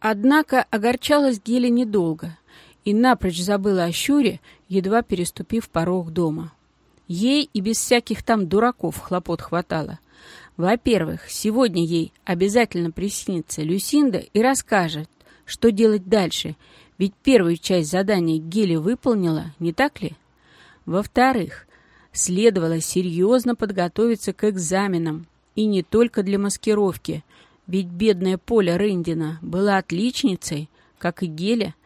Однако огорчалась Геля недолго и напрочь забыла о Щуре, едва переступив порог дома. Ей и без всяких там дураков хлопот хватало. Во-первых, сегодня ей обязательно приснится Люсинда и расскажет, что делать дальше, ведь первую часть задания Гели выполнила, не так ли? Во-вторых, следовало серьезно подготовиться к экзаменам, и не только для маскировки, ведь бедная Поля Рындина была отличницей, как и Геля.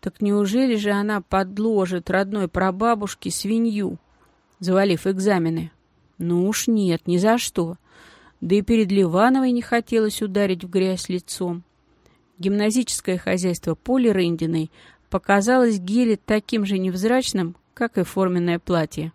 Так неужели же она подложит родной прабабушке свинью, завалив экзамены? Ну уж нет, ни за что. Да и перед Ливановой не хотелось ударить в грязь лицом. Гимназическое хозяйство Поли Рындиной показалось Геле таким же невзрачным, как и форменное платье.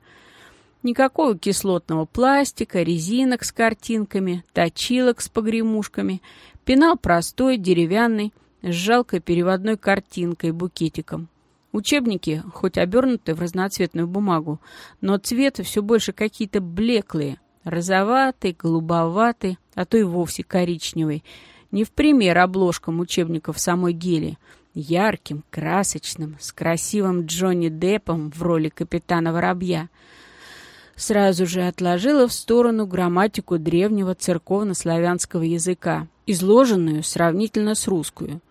Никакого кислотного пластика, резинок с картинками, точилок с погремушками. Пенал простой, деревянный, с жалкой переводной картинкой, букетиком. Учебники, хоть обернуты в разноцветную бумагу, но цветы все больше какие-то блеклые, розоватый, голубоватый, а то и вовсе коричневый. Не в пример обложкам учебников самой Гели. Ярким, красочным, с красивым Джонни Деппом в роли капитана Воробья. Сразу же отложила в сторону грамматику древнего церковно-славянского языка, изложенную сравнительно с русскую,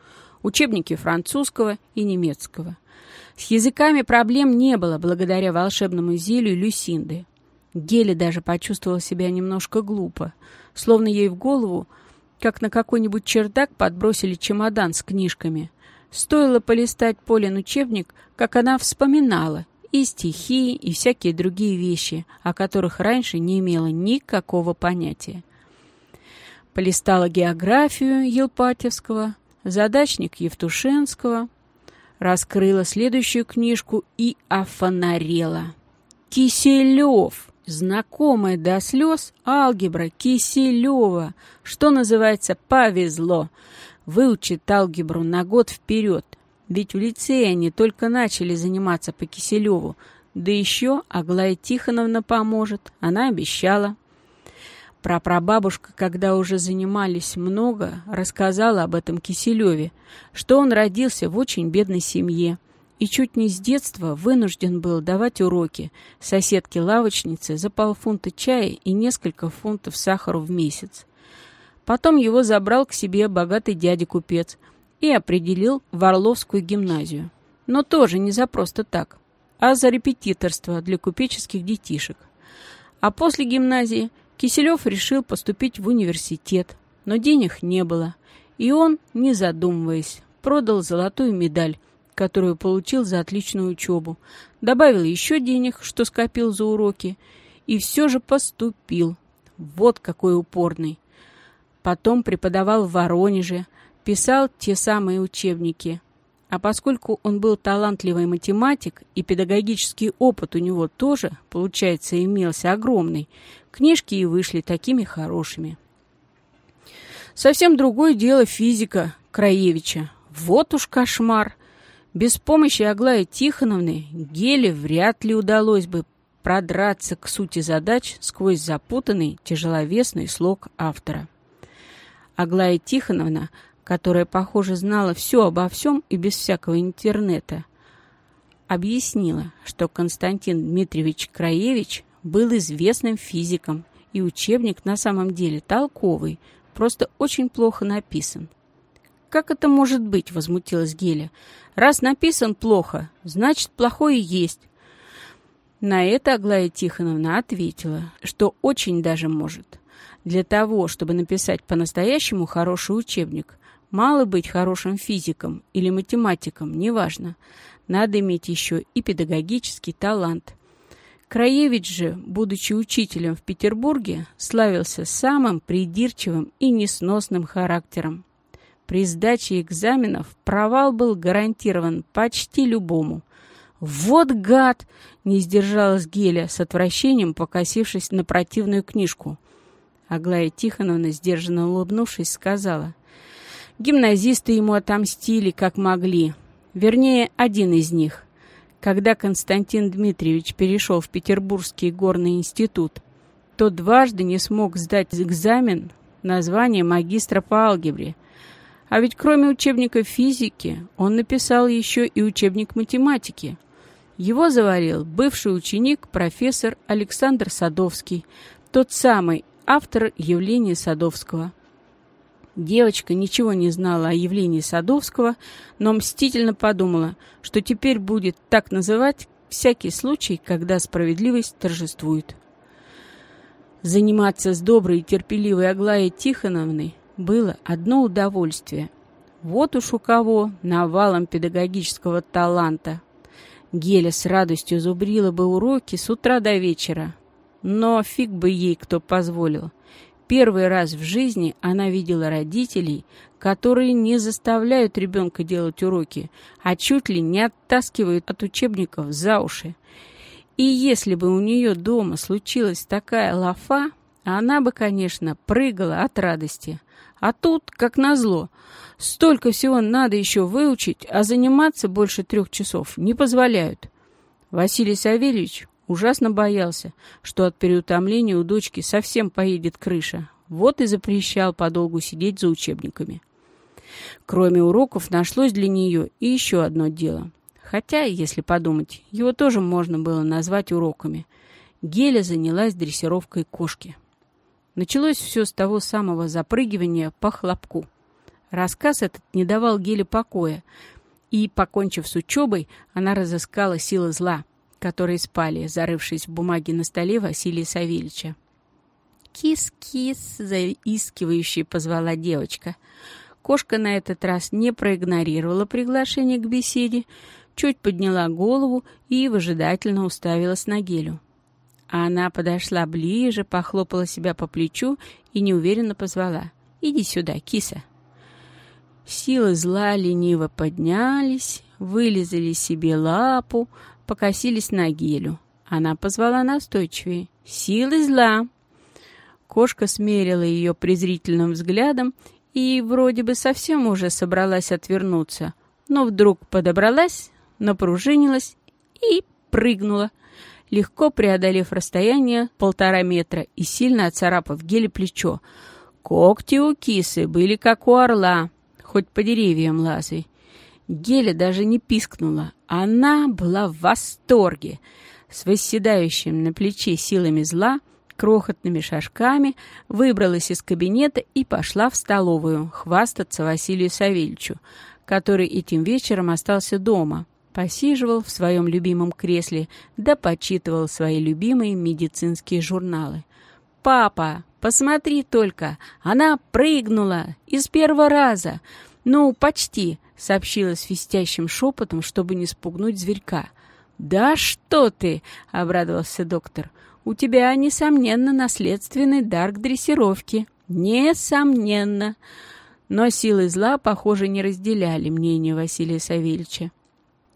учебники французского и немецкого. С языками проблем не было благодаря волшебному зелью Люсинды. Гели даже почувствовала себя немножко глупо, словно ей в голову, как на какой-нибудь чердак, подбросили чемодан с книжками. Стоило полистать Полин учебник, как она вспоминала и стихи, и всякие другие вещи, о которых раньше не имела никакого понятия. Полистала географию Елпатьевского, задачник Евтушенского, раскрыла следующую книжку и офонарела. «Киселев!» Знакомая до слез алгебра Киселева, что называется, повезло. Выучит алгебру на год вперед. Ведь в лицее они только начали заниматься по Киселеву. Да еще Аглая Тихоновна поможет, она обещала. Прапрабабушка, когда уже занимались много, рассказала об этом Киселеве, что он родился в очень бедной семье – и чуть не с детства вынужден был давать уроки соседке-лавочнице за полфунта чая и несколько фунтов сахара в месяц. Потом его забрал к себе богатый дядя-купец и определил в Орловскую гимназию. Но тоже не за просто так, а за репетиторство для купеческих детишек. А после гимназии Киселев решил поступить в университет, но денег не было, и он, не задумываясь, продал золотую медаль которую получил за отличную учебу, добавил еще денег, что скопил за уроки, и все же поступил. Вот какой упорный. Потом преподавал в Воронеже, писал те самые учебники. А поскольку он был талантливый математик, и педагогический опыт у него тоже, получается, имелся огромный, книжки и вышли такими хорошими. Совсем другое дело физика Краевича. Вот уж кошмар! Без помощи Аглаи Тихоновны Геле вряд ли удалось бы продраться к сути задач сквозь запутанный тяжеловесный слог автора. Аглая Тихоновна, которая, похоже, знала все обо всем и без всякого интернета, объяснила, что Константин Дмитриевич Краевич был известным физиком, и учебник на самом деле толковый, просто очень плохо написан. «Как это может быть?» — возмутилась Геля. «Раз написан плохо, значит, плохое есть». На это Аглая Тихоновна ответила, что очень даже может. Для того, чтобы написать по-настоящему хороший учебник, мало быть хорошим физиком или математиком, неважно. Надо иметь еще и педагогический талант. Краевич же, будучи учителем в Петербурге, славился самым придирчивым и несносным характером. При сдаче экзаменов провал был гарантирован почти любому. «Вот гад!» — не сдержалась Геля, с отвращением покосившись на противную книжку. Аглая Тихоновна, сдержанно улыбнувшись, сказала. Гимназисты ему отомстили, как могли. Вернее, один из них. Когда Константин Дмитриевич перешел в Петербургский горный институт, то дважды не смог сдать экзамен на звание магистра по алгебре — А ведь кроме учебника физики он написал еще и учебник математики. Его заварил бывший ученик профессор Александр Садовский, тот самый автор явления Садовского. Девочка ничего не знала о явлении Садовского, но мстительно подумала, что теперь будет так называть всякий случай, когда справедливость торжествует. Заниматься с доброй и терпеливой Аглаей Тихоновной было одно удовольствие. Вот уж у кого навалом педагогического таланта. Геля с радостью зубрила бы уроки с утра до вечера. Но фиг бы ей кто позволил. Первый раз в жизни она видела родителей, которые не заставляют ребенка делать уроки, а чуть ли не оттаскивают от учебников за уши. И если бы у нее дома случилась такая лафа, она бы, конечно, прыгала от радости. А тут, как назло, столько всего надо еще выучить, а заниматься больше трех часов не позволяют. Василий Савельевич ужасно боялся, что от переутомления у дочки совсем поедет крыша. Вот и запрещал подолгу сидеть за учебниками. Кроме уроков нашлось для нее и еще одно дело — Хотя, если подумать, его тоже можно было назвать уроками. Геля занялась дрессировкой кошки. Началось все с того самого запрыгивания по хлопку. Рассказ этот не давал Геле покоя, и, покончив с учебой, она разыскала силы зла, которые спали, зарывшись в бумаге на столе Василия Савельича. «Кис-кис!» — заискивающе позвала девочка. Кошка на этот раз не проигнорировала приглашение к беседе, чуть подняла голову и выжидательно уставилась на Гелю. Она подошла ближе, похлопала себя по плечу и неуверенно позвала. «Иди сюда, киса». Силы зла лениво поднялись, вылезали себе лапу, покосились на Гелю. Она позвала настойчивее. «Силы зла!» Кошка смерила ее презрительным взглядом и вроде бы совсем уже собралась отвернуться, но вдруг подобралась, напружинилась и прыгнула, легко преодолев расстояние полтора метра и сильно оцарапав геле плечо. Когти у кисы были как у орла, хоть по деревьям лазай. Геля даже не пискнула. Она была в восторге. С восседающим на плече силами зла, крохотными шажками, выбралась из кабинета и пошла в столовую хвастаться Василию Савельичу, который этим вечером остался дома, посиживал в своем любимом кресле, да почитывал свои любимые медицинские журналы. «Папа, посмотри только, она прыгнула из первого раза. Ну, почти», — сообщила свистящим шепотом, чтобы не спугнуть зверька. «Да что ты!» — обрадовался доктор. «У тебя, несомненно, наследственный дар к дрессировке». «Несомненно!» Но силы зла, похоже, не разделяли мнение Василия Савельевича.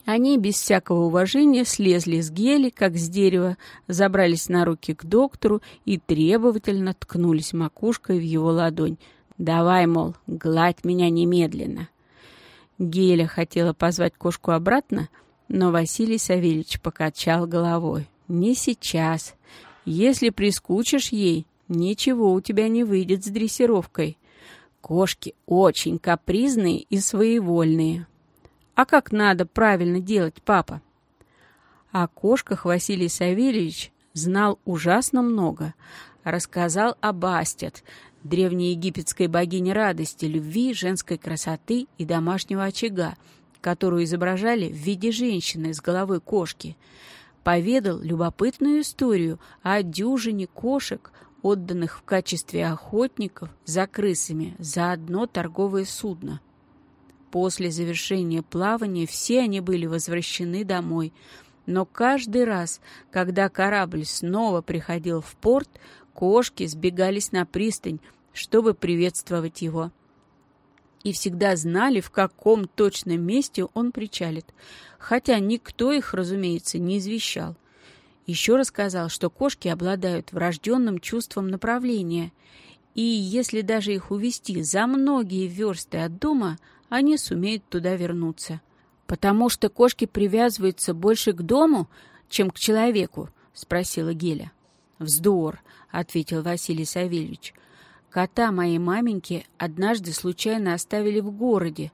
Они без всякого уважения слезли с гели, как с дерева, забрались на руки к доктору и требовательно ткнулись макушкой в его ладонь. «Давай, мол, гладь меня немедленно». Геля хотела позвать кошку обратно, но Василий Савельевич покачал головой. «Не сейчас. Если прискучишь ей, ничего у тебя не выйдет с дрессировкой. Кошки очень капризные и своевольные. А как надо правильно делать, папа? О кошках Василий Савельевич знал ужасно много. Рассказал об Астет, древнеегипетской богине радости, любви, женской красоты и домашнего очага, которую изображали в виде женщины с головой кошки. Поведал любопытную историю о дюжине кошек, отданных в качестве охотников за крысами за одно торговое судно. После завершения плавания все они были возвращены домой. Но каждый раз, когда корабль снова приходил в порт, кошки сбегались на пристань, чтобы приветствовать его. И всегда знали, в каком точном месте он причалит, хотя никто их, разумеется, не извещал. Еще рассказал, что кошки обладают врожденным чувством направления, и если даже их увести за многие версты от дома – они сумеют туда вернуться. «Потому что кошки привязываются больше к дому, чем к человеку?» — спросила Геля. «Вздор», — ответил Василий Савельевич. Кота моей маменьки однажды случайно оставили в городе.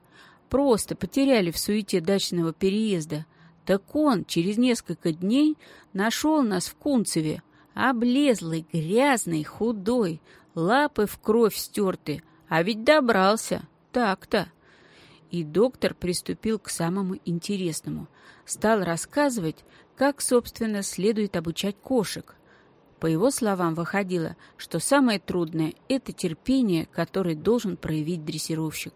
Просто потеряли в суете дачного переезда. Так он через несколько дней нашел нас в Кунцеве. Облезлый, грязный, худой, лапы в кровь стерты. А ведь добрался. Так-то. И доктор приступил к самому интересному. Стал рассказывать, как, собственно, следует обучать кошек. По его словам, выходило, что самое трудное – это терпение, которое должен проявить дрессировщик.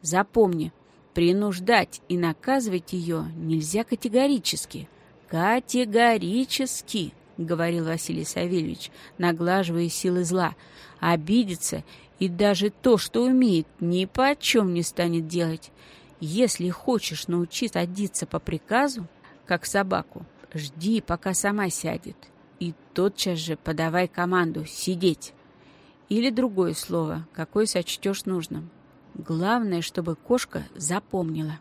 Запомни, принуждать и наказывать ее нельзя категорически. Категорически, говорил Василий Савельевич, наглаживая силы зла. Обидится и даже то, что умеет, ни по чем не станет делать. Если хочешь научить садиться по приказу, как собаку, жди, пока сама сядет и тотчас же подавай команду «сидеть». Или другое слово, какое сочтешь нужным. Главное, чтобы кошка запомнила.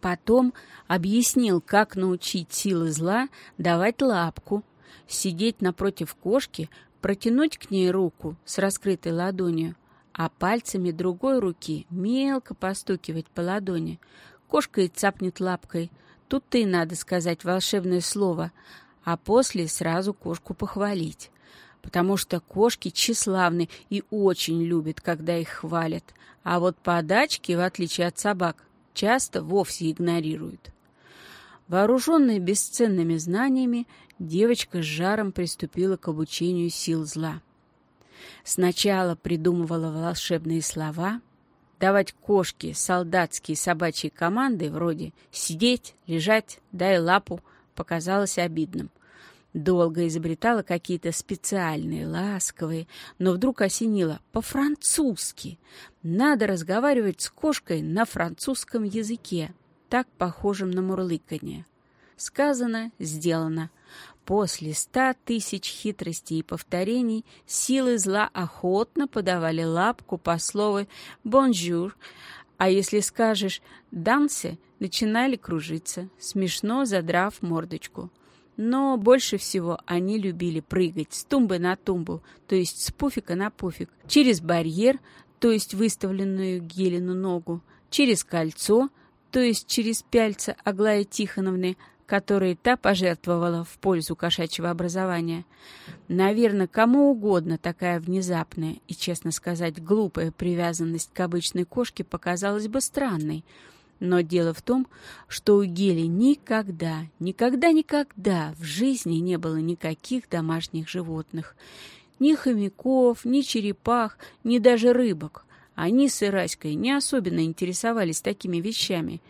Потом объяснил, как научить силы зла давать лапку, сидеть напротив кошки, протянуть к ней руку с раскрытой ладонью, а пальцами другой руки мелко постукивать по ладони. Кошка и цапнет лапкой. Тут-то и надо сказать волшебное слово — а после сразу кошку похвалить. Потому что кошки тщеславны и очень любят, когда их хвалят. А вот подачки, в отличие от собак, часто вовсе игнорируют. Вооруженная бесценными знаниями, девочка с жаром приступила к обучению сил зла. Сначала придумывала волшебные слова, давать кошке солдатские собачьи команды вроде «сидеть», «лежать», «дай лапу», показалось обидным. Долго изобретала какие-то специальные, ласковые, но вдруг осенила по-французски. Надо разговаривать с кошкой на французском языке, так похожем на мурлыканье. Сказано, сделано. После ста тысяч хитростей и повторений силы зла охотно подавали лапку по слову «bonjour», а если скажешь «dansez», начинали кружиться, смешно задрав мордочку. Но больше всего они любили прыгать с тумбы на тумбу, то есть с пуфика на пуфик, через барьер, то есть выставленную Гелину ногу, через кольцо, то есть через пяльца Аглая Тихоновны, которые та пожертвовала в пользу кошачьего образования. Наверное, кому угодно такая внезапная и, честно сказать, глупая привязанность к обычной кошке показалась бы странной — но дело в том, что у Гели никогда, никогда-никогда в жизни не было никаких домашних животных. Ни хомяков, ни черепах, ни даже рыбок. Они с Ираськой не особенно интересовались такими вещами.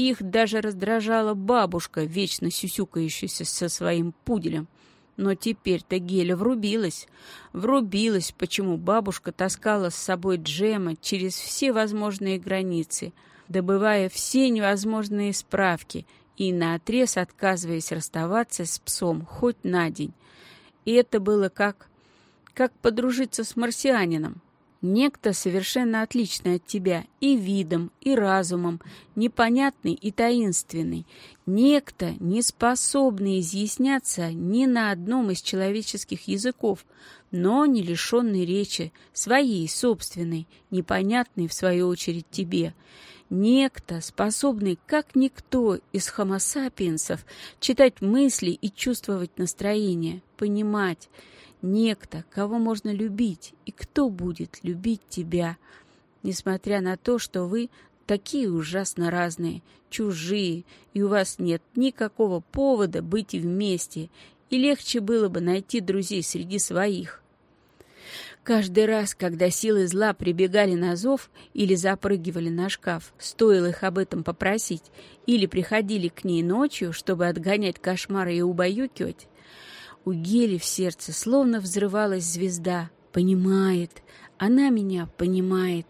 Их даже раздражала бабушка, вечно сюсюкающаяся со своим пуделем. Но теперь-то Геля врубилась. Врубилась, почему бабушка таскала с собой Джема через все возможные границы — добывая все невозможные справки и наотрез отказываясь расставаться с псом хоть на день. И это было как... как подружиться с марсианином. Некто совершенно отличный от тебя и видом, и разумом, непонятный и таинственный. Некто, не способный изъясняться ни на одном из человеческих языков, но не лишенный речи, своей собственной, непонятной в свою очередь тебе. Некто, способный, как никто из хомосапиенсов, читать мысли и чувствовать настроение, понимать. Некто, кого можно любить, и кто будет любить тебя, несмотря на то, что вы такие ужасно разные, чужие, и у вас нет никакого повода быть вместе, и легче было бы найти друзей среди своих. Каждый раз, когда силы зла прибегали на зов или запрыгивали на шкаф, стоило их об этом попросить, или приходили к ней ночью, чтобы отгонять кошмары и убаюкивать, у Гели в сердце словно взрывалась звезда. «Понимает, она меня понимает.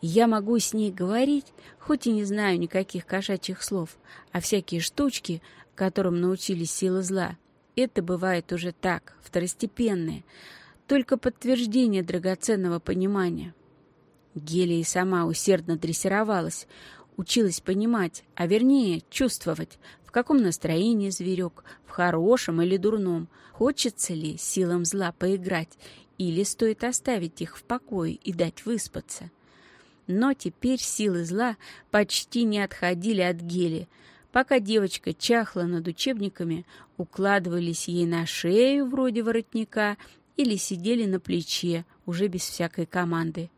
Я могу с ней говорить, хоть и не знаю никаких кошачьих слов, а всякие штучки, которым научились силы зла, это бывает уже так, второстепенное» только подтверждение драгоценного понимания. Гелия сама усердно дрессировалась, училась понимать, а вернее чувствовать, в каком настроении зверек, в хорошем или дурном, хочется ли силам зла поиграть, или стоит оставить их в покое и дать выспаться. Но теперь силы зла почти не отходили от Гели. Пока девочка чахла над учебниками, укладывались ей на шею вроде воротника или сидели на плече, уже без всякой команды.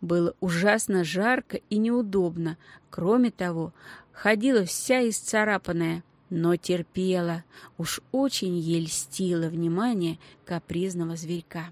Было ужасно жарко и неудобно. Кроме того, ходила вся исцарапанная, но терпела. Уж очень ей льстило внимание капризного зверька.